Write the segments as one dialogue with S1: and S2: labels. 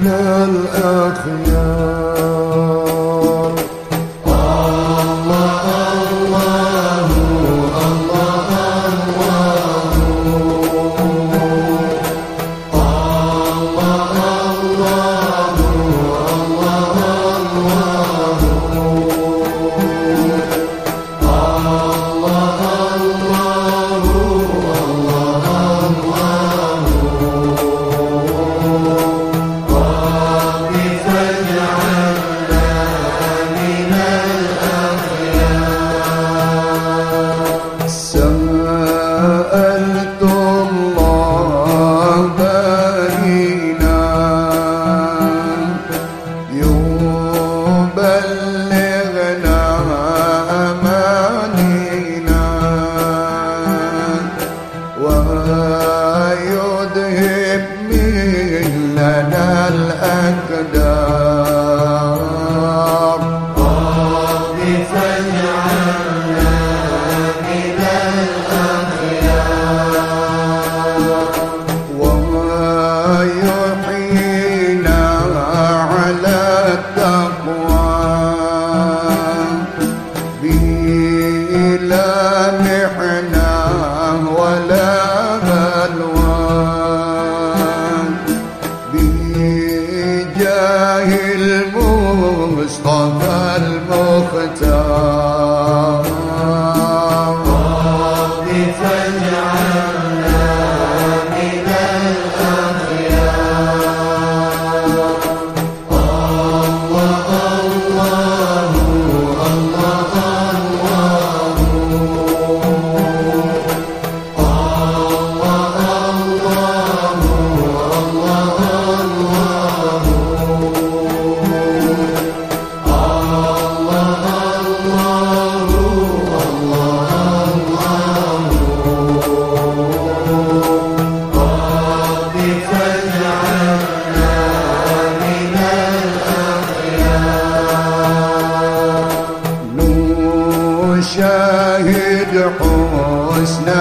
S1: إلى الآخر the dark.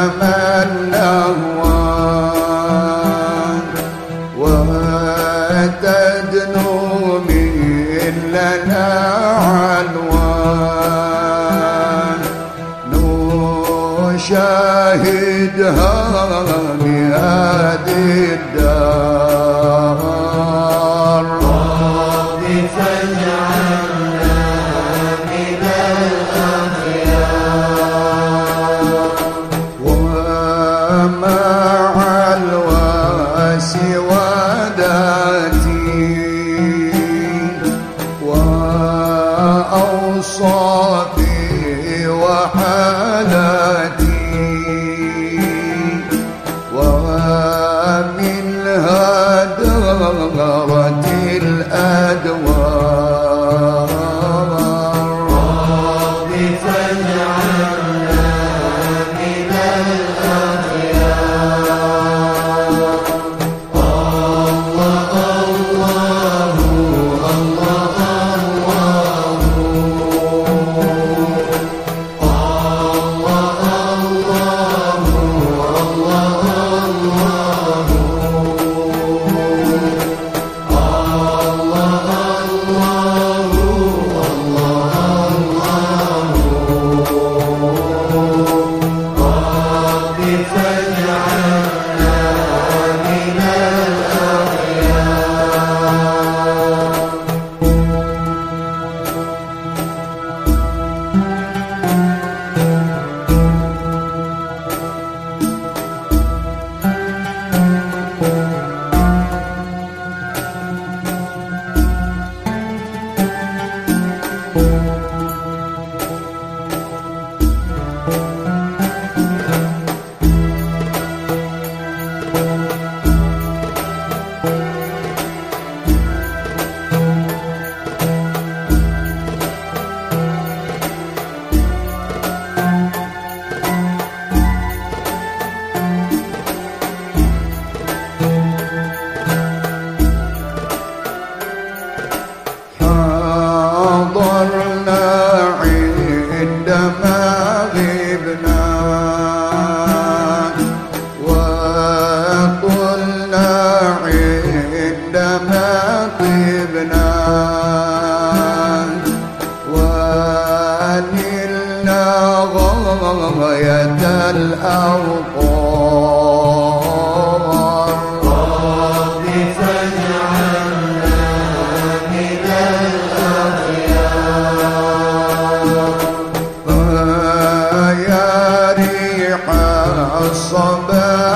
S1: من أهواك وتدنو من لنا نشاهدها بهذه الدار. غاية الأوطار رب فاجعلنا من يا ريح الصبا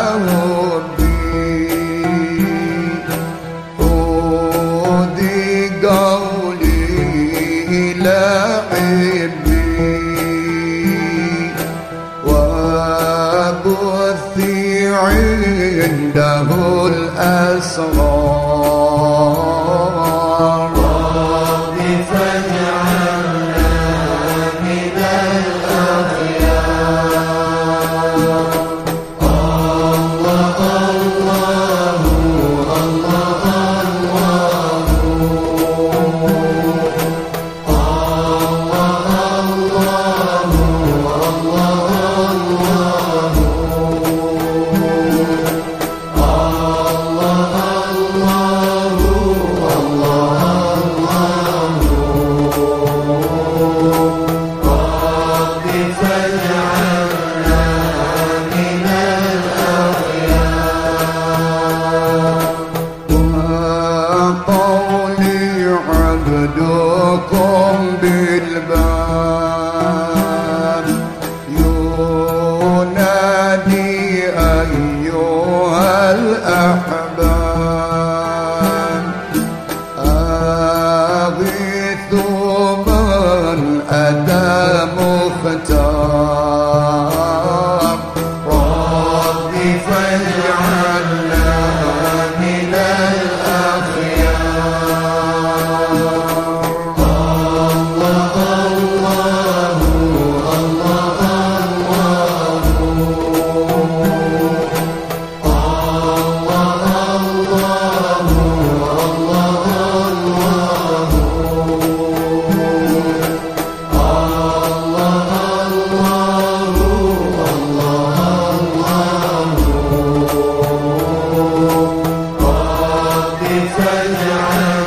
S1: له الأسرار Amen.